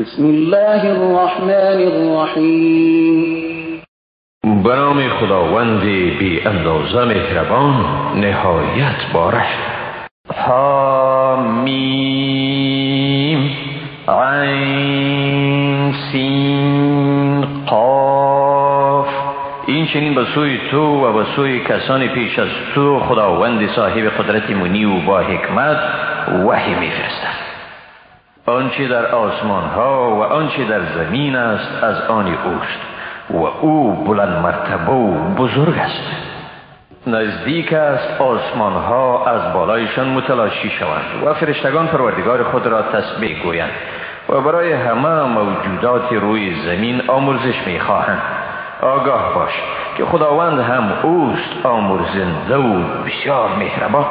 بسم الله الرحمن الرحیم. برام خداوند بی اندازه مهربان نهایت باره حامیم عین سین قاف. این چنین به سوی تو و به سوی کسان پیش از تو خداوند صاحب قدرت منی و با حکمت وحی میفرستد آنچه در آسمان ها و آنچه در زمین است از آن اوست و او بلند مرتبه و بزرگ است. نزدیک است آسمان ها از بالایشان متلاشی شوند و فرشتگان پروردگار خود را تسبیح گویند و برای همه موجودات روی زمین آمرزش می خواهند آگاه باش که خداوند هم اوست آمرزنده و بسیار مهربان.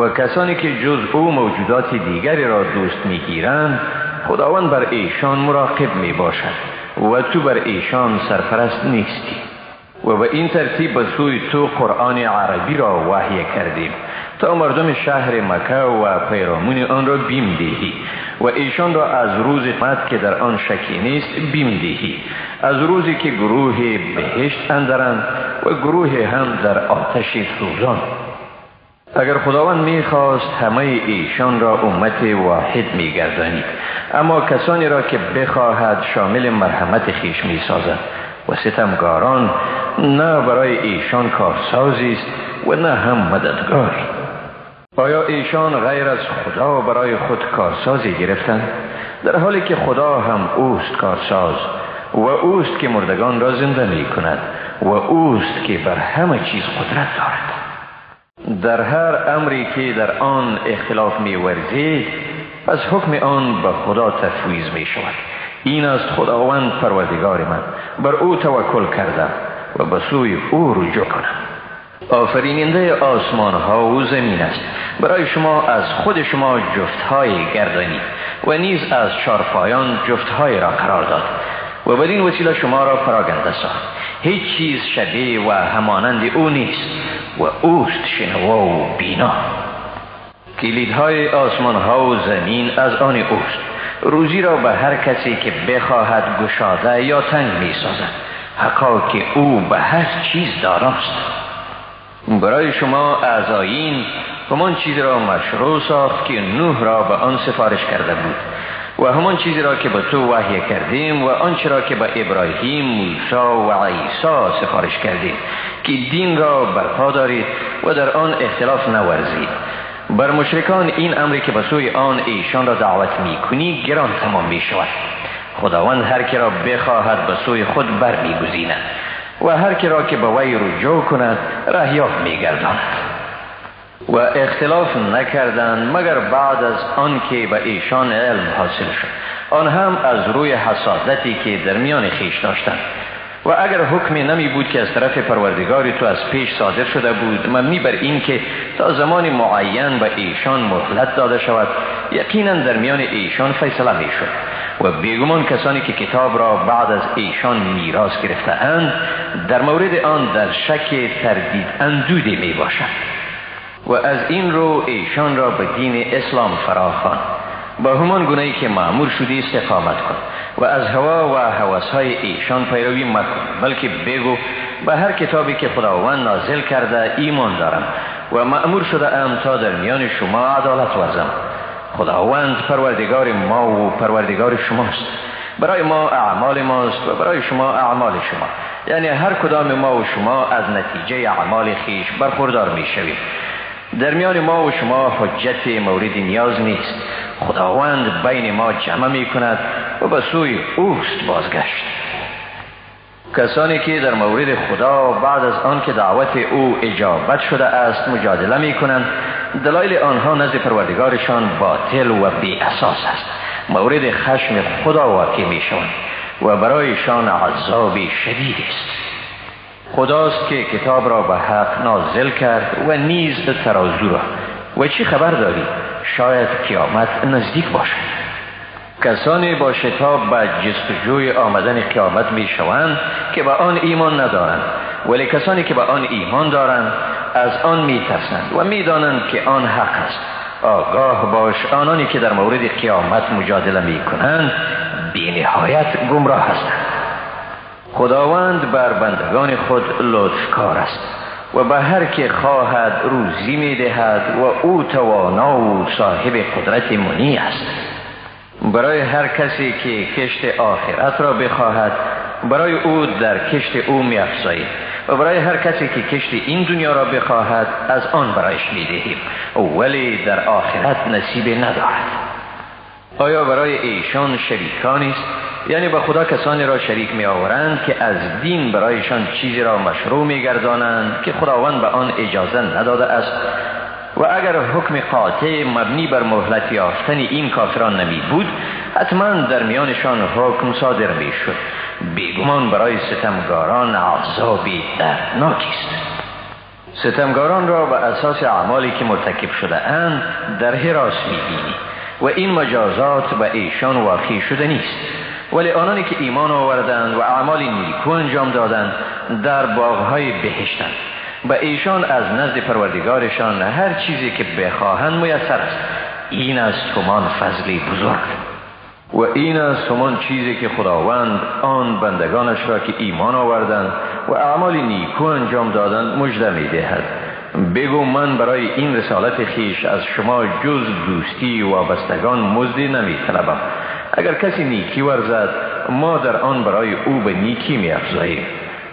و کسانی که جز او موجودات دیگری را دوست می‌گیرند خداوند بر ایشان مراقب می باشد و تو بر ایشان سرپرست نیستی. و به این ترتیب به سوی تو قرآن عربی را وحی کردیم. تا مردم شهر مکه و پیرامون آن را بیم دهی و ایشان را از روز مد که در آن شکی نیست بیم دهی از روزی که گروه بهشت اندرند و گروه هم در آتش سوزان. اگر خداوند می‌خواست همه ایشان را امت واحد میگردانید. اما کسانی را که بخواهد شامل مرحمت خیش می‌سازد. و ستمگاران نه برای ایشان کارسازی است و نه هم مددگار. آیا ایشان غیر از خدا برای خود کارسازی گرفتند؟ در حالی که خدا هم اوست کارساز و اوست که مردگان را زنده می کند و اوست که بر همه چیز قدرت دارد. در هر امری که در آن اختلاف می ورزید از حکم آن به خدا تفویض می شود این است خداوند پروردگار من. بر او توکل کردم و به سوی او رجوع کنم. آفریننده آسمان ها و زمین است. برای شما از خود شما جفتهای گردانی و نیز از چارپایان جفتهای را قرار داد و بدین وسیله شما را پراگنده ساخت. هیچ چیز شبیه و همانند او نیست. و اوست شنوا و بینا. کلیدهای آسمان ها و زمین از آن اوست. روزی را به هر کسی که بخواهد گشاده یا تنگ می سازد حقا که او به هر چیز داراست. برای شما اعضایین همان چیزی را مشروع ساخت که نوح را به آن سفارش کرده بود. و همان چیزی را که به تو وحی کردیم و آنچه را که به ابراهیم موسی و عیسی سفارش کردیم که دین را برپا دارید و در آن اختلاف نورزید. بر مشرکان این امری که به سوی آن ایشان را دعوت می کنی گران تمام می شود خداوند هر کی را بخواهد به سوی خود بر می گزیند و هر کی را که به وی رجوع کند می گرداند و اختلاف نکردند مگر بعد از آن که به ایشان علم حاصل شد. آن هم از روی حسادتی که در میان خیش داشتند و اگر حکمی نمی بود که از طرف پروردگاری تو از پیش صادر شده بود مبنی بر این که تا زمان معین به ایشان مهلت داده شود یقینا در میان ایشان فیصله می شد. و بیگمان کسانی که کتاب را بعد از ایشان میراث گرفته اند در مورد آن در شک تردید اندوده می باشند و از این رو ایشان را به دین اسلام فراخوان. با همان گناهی که معمور شدی استقامت کن و از هوا و های ایشان پیروی مکن بلکه بگو به هر کتابی که خداوند نازل کرده ایمان دارم و معمور شده ام تا در میان شما عدالت ورزم. خداوند پروردگار ما و پروردگار شماست. برای ما اعمال ماست و برای شما اعمال شما. یعنی هر کدام ما و شما از نتیجه اعمال خیش برخوردار می شوید در میان ما و شما حجت مورد نیاز نیست. خداوند بین ما جمع می کند و به سوی اوست بازگشت. کسانی که در مورد خدا بعد از آن که دعوت او اجابت شده است مجادله می کنند دلایل آنها نزد پروردگارشان باطل و بی اساس است. مورد خشم خدا واقع می شوند و برایشان عذابی شدید است. خداست که کتاب را به حق نازل کرد و نیز ترازو را. و چی خبر داری؟ شاید قیامت نزدیک باشد. کسانی با شتاب به جستجوی آمدن قیامت می شوند که به آن ایمان ندارند. ولی کسانی که به آن ایمان دارند از آن می ترسند و می دانند که آن حق است. آگاه باش آنانی که در مورد قیامت مجادله می کنند بی نهایت گمراه هستند. خداوند بر بندگان خود لطفکار است و به هر که خواهد روزی می دهد و او توانا و صاحب قدرت منی است. برای هر کسی که کشت آخرت را بخواهد برای او در کشت او می و برای هر کسی که کشت این دنیا را بخواهد از آن برایش می دهیم ولی در آخرت نصیب ندارد. آیا برای ایشان شریکانی است؟ یعنی به خدا کسانی را شریک می آورند که از دین برایشان چیزی را مشروع می گردانند که خداوند به آن اجازه نداده است. و اگر حکم قاطع مبنی بر مهلت یافتن این کافران نمی بود حتما در میانشان حکم صادر می شد بیگمان برای ستمگاران عذابی دردناکی است. ستمگاران را به اساس اعمالی که مرتکب شده اند در حراس می بینی و این مجازات به ایشان واقع شده نیست. ولی آنانی که ایمان آوردند و اعمال نیکو انجام دادند در باغهای بهشتند. به ایشان از نزد پروردگارشان هر چیزی که بخواهند میسر است. این است همان فضلی بزرگ. و این است همان چیزی که خداوند آن بندگانش را که ایمان آوردند و اعمال نیکو انجام دادند مجده می دهد بگو من برای این رسالت خیش از شما جز دوستی و بستگان مزدی نمی طلبم اگر کسی نیکی ورزد ما در آن برای او به نیکی می افزاییم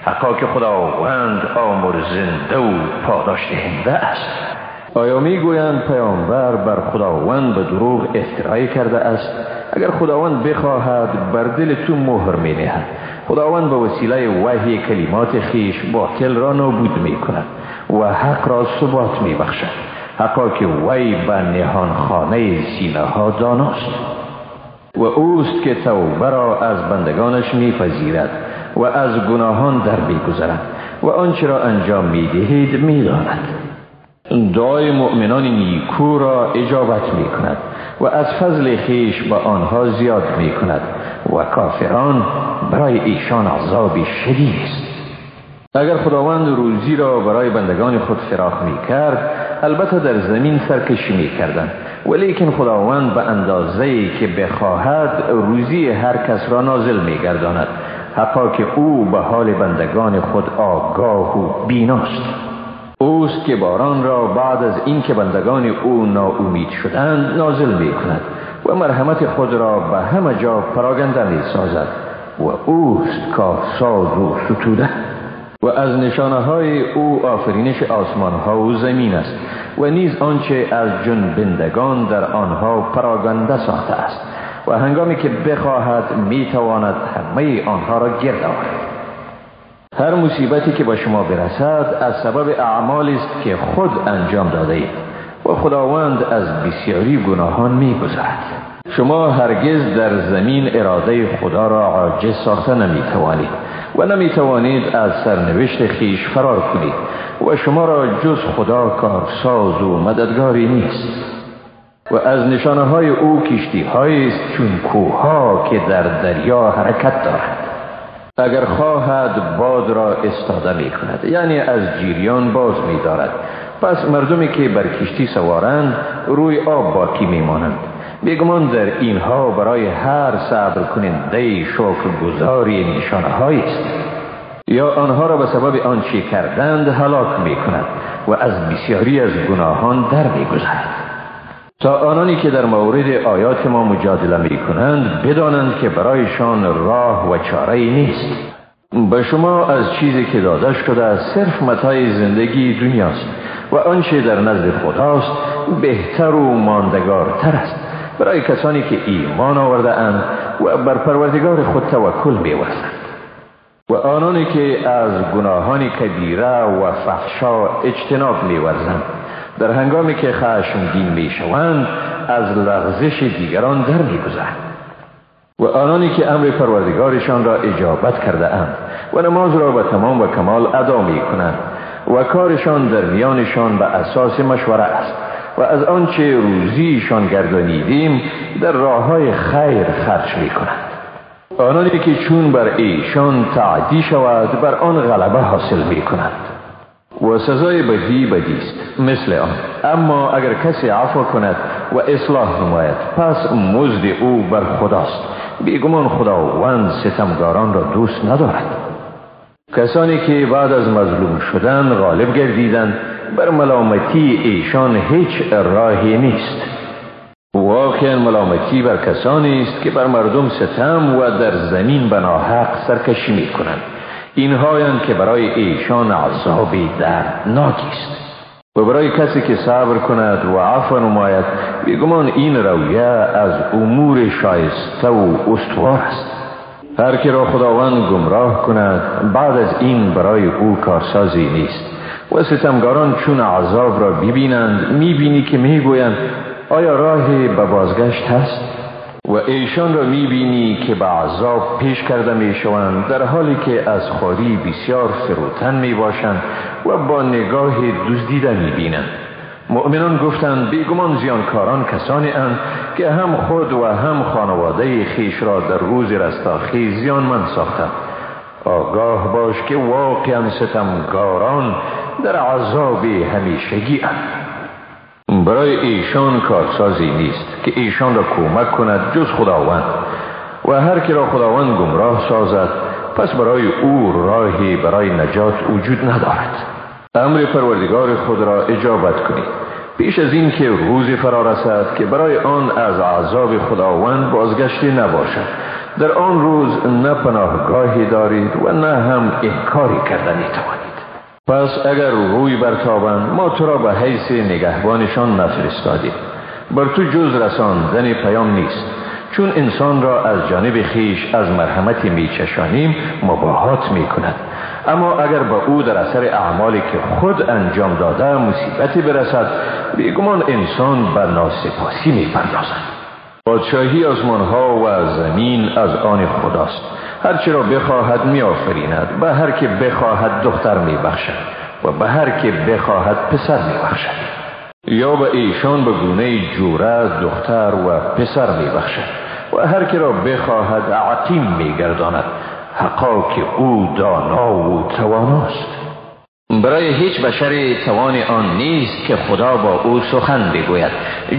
حقا که خداوند آمر زنده و پاداش دهنده است. آیا می‌گویند پیامبر بر خداوند به دروغ افترایی کرده است؟ اگر خداوند بخواهد بر دل تو مهر می نهد خداوند به وسیله وحی کلمات خیش باطل را نابود می کند و حق را ثبات می بخشد حقا که وی به نهان خانه سینه ها داناست. و اوست که توبه را از بندگانش میپذیرد و از گناهان در میگذرد و آنچه را انجام می‌دهید می‌داند. دعای مؤمنان نیکو را اجابت می کند و از فضل خیش به آنها زیاد می کند و کافران برای ایشان عذابی شدید است. اگر خداوند روزی را برای بندگان خود فراخ می کرد البته در زمین سرکشی می کردن ولیکن خداوند به اندازه که بخواهد روزی هر کس را نازل می گرداند حقا که او به حال بندگان خود آگاه و بیناست. اوست که باران را بعد از اینکه بندگان او ناامید شدند نازل می کند و مرحمت خود را به همه جا پراگنده می سازد و اوست ساز و ستوده. و از نشانه های او آفرینش آسمان ها و زمین است و نیز آنچه از جنبندگان در آنها پراگنده ساخته است و هنگامی که بخواهد می‌تواند همه آنها را گرد آورد. هر مصیبتی که با شما برسد از سبب اعمالی است که خود انجام داده اید و خداوند از بسیاری گناهان میگذرد. شما هرگز در زمین اراده خدا را عاجز ساخته نمی‌توانید. و نمی‌توانید از سرنوشت خیش فرار کنید و شما را جز خدا کارساز و مددگاری نیست. و از نشانه های او کشتی است چون کوها که در دریا حرکت دارد اگر خواهد باد را استاده می کند یعنی از جیریان باز می دارد پس مردمی که بر کشتی سوارند روی آب باقی می مانند بیگمان در اینها برای هر صبر کننده شکر گذاری نشانه است. یا آنها را به سبب آنچه کردند هلاک می کند و از بسیاری از گناهان در می گذارد تا آنانی که در مورد آیات ما مجادله می کنند بدانند که برایشان راه و چاره نیست. به شما از چیزی که داده شده صرف متای زندگی دنیاست و آنچه در نزد خداست بهتر و ماندگارتر است. برای کسانی که ایمان آورده اند و بر پروردگار خود توکل می و آنانی که از گناهان کبیره و فحشا اجتناب می ورزند در هنگامی که خشمگین می شوند از لغزش دیگران در می و آنانی که امر پروردگارشان را اجابت کرده اند و نماز را به تمام و کمال ادا می کنند و کارشان در میانشان به اساس مشوره است. و از آنچه روزیشان گردانیدیم در راه های خیر خرج می کنند آنانی که چون بر ایشان تعدی شود بر آن غلبه حاصل می کنند و سزای بدی بدی است مثل آن. اما اگر کسی عفو کند و اصلاح نماید پس مزد او بر خداست. بیگمان خداوند ستمگاران را دوست ندارد. کسانی که بعد از مظلوم شدن غالب گردیدند بر ملامتی ایشان هیچ راهی نیست. واقعا ملامتی بر کسانی است که بر مردم ستم و در زمین بناحق سرکشی می کنند اینهایند که برای ایشان عذابی دردناکی است. و برای کسی که صبر کند و عفو نماید بیگمان این رویه از امور شایسته و استوار است. هر که را خداوند گمراه کند بعد از این برای او کارسازی نیست. و ستمگاران چون عذاب را ببینند می‌بینی که می‌گویند آیا راهی به بازگشت هست؟ و ایشان را می‌بینی که به عذاب پیش کرده می‌شوند در حالی که از خاری بسیار فروتن می‌باشند و با نگاه دزدیده می‌بینند مؤمنان گفتند بیگمان زیانکاران کسانی اند که هم خود و هم خانواده خیش را در روز رستاخی زیانمند ساختند آگاه باش که واقعا ستمگاران در عذاب همیشگی اند. برای ایشان کارسازی نیست که ایشان را کمک کند جز خداوند و هر کی را خداوند گمراه سازد پس برای او راهی برای نجات وجود ندارد. امر پروردگار خود را اجابت کنید پیش از این که روزی فرا رسد که برای آن از عذاب خداوند بازگشتی نباشد. در آن روز نه پناهگاهی دارید و نه هم انکاری کردنی توانید. پس اگر روی برتابند ما تو را به حیث نگهبانشان نفرستادیم. بر تو جز رساندن پیام نیست. چون انسان را از جانب خیش از مرحمت میچشانیم مباهات می کند اما اگر به او در اثر اعمالی که خود انجام داده مصیبتی برسد بیگمان انسان به ناسپاسی می پردازد پادشاهی آسمان ها و زمین از آن خداست. هرچی را بخواهد می آفریند به هر که بخواهد دختر می بخشد و به هر که بخواهد پسر می بخشد یا به ایشان به گونه جوره دختر و پسر می بخشد و هر که را بخواهد عقیم می گرداند حقا که او دانا و تواناست. برای هیچ بشری توان آن نیست که خدا با او سخن بگوید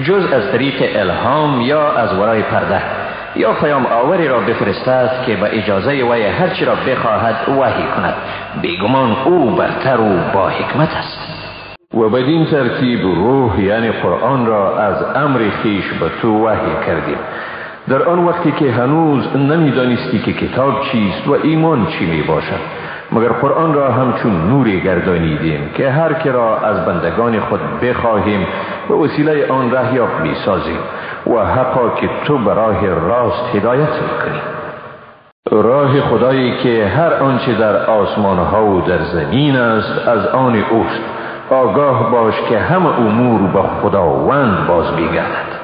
جز از طریق الهام یا از ورای پرده. یا پیام آوری را بفرستد که به اجازه وی هرچی را بخواهد وحی کند. بیگمان او برتر و با حکمت است. و بدین ترتیب روح یعنی قرآن را از امر خیش به تو وحی کردیم در آن وقتی که هنوز نمی‌دانستی که کتاب چیست و ایمان چی می باشد مگر قرآن را همچون نوری گردانیدیم که هر که را از بندگان خود بخواهیم به وسیله آن رهیاب می سازیم و حقا که تو به راه راست هدایت می‌کنی. راه خدایی که هر آنچه در آسمان ها و در زمین است از آن اوست. آگاه باش که همه امور به خداوند باز بیگردد